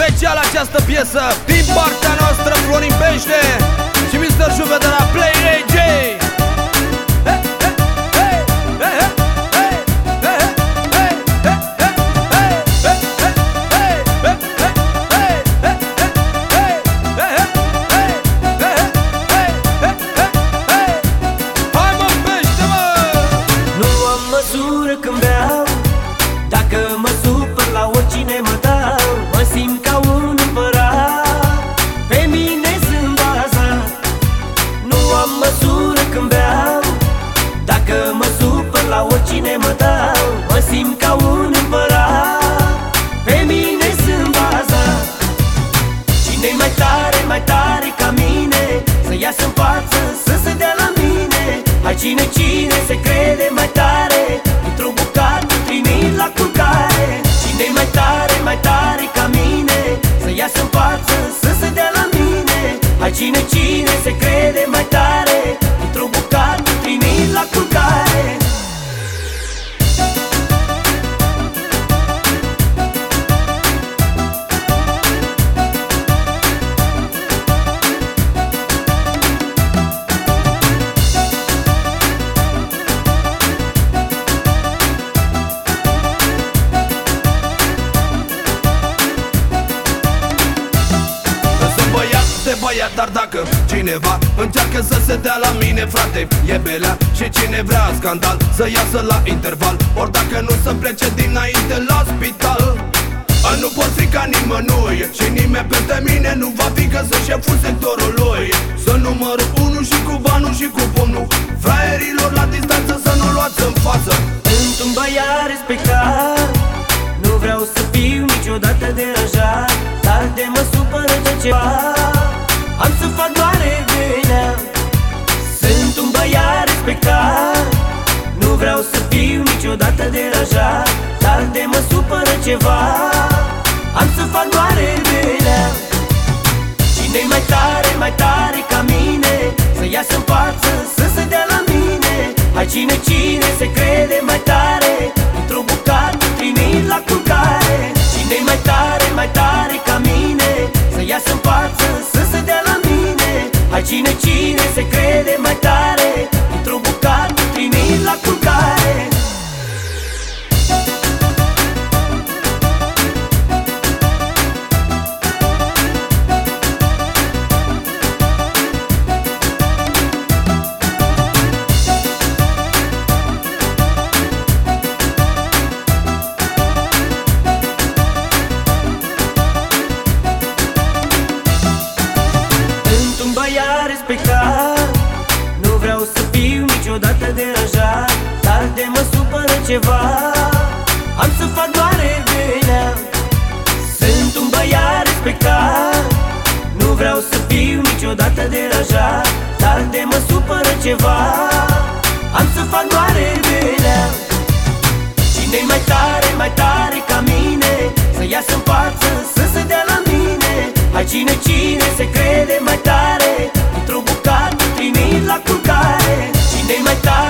special această piesă Din partea noastră Florin Pește Și Mr. Juve de la Play AJ oricine tare, mai tare ca mine. Să iasă în față, să se dea la mine. Hai cine, cine se crede mai tare? Într-o bucată trimit la culcare. Cine mai tare, mai tare ca mine? Să iasă în față, să se dea la mine. Hai cine, cine se crede mai tare băiat Dar dacă cineva încearcă să se dea la mine frate E belea. Și cine vrea scandal Să iasă la interval. Ori dacă nu să plece dinainte la spital. Nu pot fi ca nimănui Și nimeni peste mine nu va fi că sunt șeful sectorului. Să numărul unu și cu banul și cu pomnul Fraierilor la distanță să nu luați în față. Sunt un băiat respectat. Nu vreau să fiu niciodată deranjat Dar de mă supără ce ceva am să fac doare venea Sunt un băiat respectat. Nu vreau să fiu niciodată deranjat Dar de mă supără ceva. Am să fac doare venea Cine-i mai tare, mai tare ca mine? Să iasă în față, să se dea la mine. Hai cine, cine se crede cine, cine se crede mai de mă supără ceva. Am să fac doare venea. Sunt un băiat respectat. Nu vreau să fiu niciodată deranjat Dar de mă supără ceva. Am să fac doare venea. Cine-i mai tare, mai tare ca mine? Să iasă în față, să se dea la mine. Hai cine, cine se crede mai tare? Într-o bucată trimit la culcare. Cine mai tare, mai tare